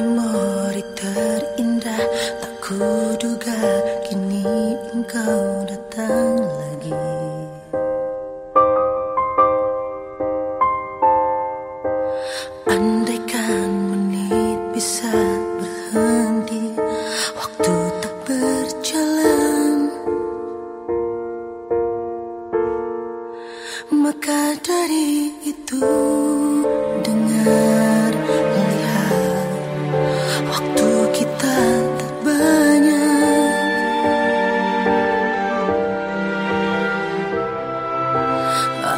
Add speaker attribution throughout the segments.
Speaker 1: memori terindah. Tak kuduga kini engkau datang lagi. Andaikan menit bisa berhenti Waktu tak berjalan. Maka dari itu dengar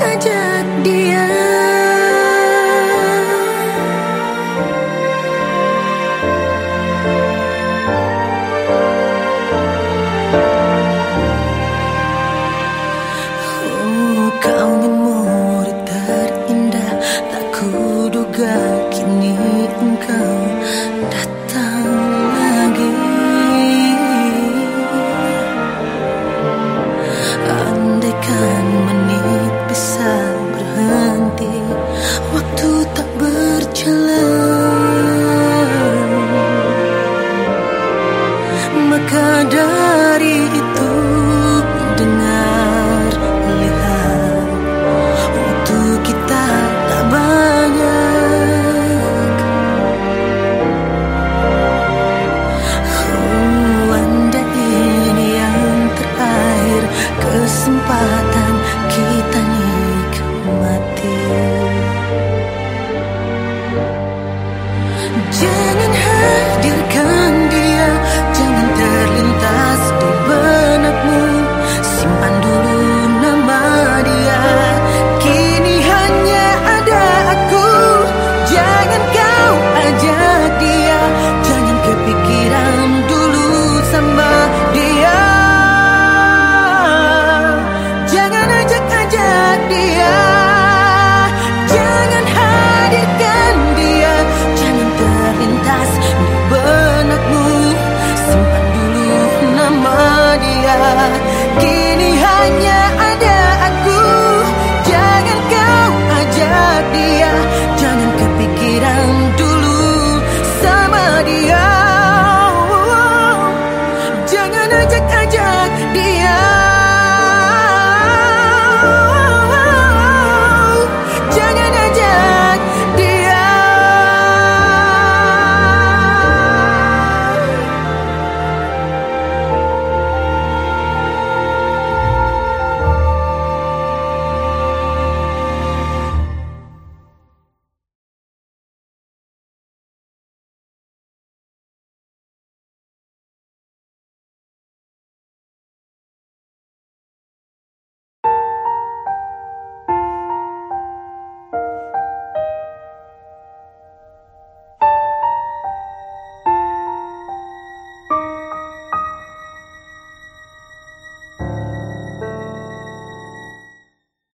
Speaker 1: ajak dia oh, Kau murid indah Tak kuduga kini engkau wonder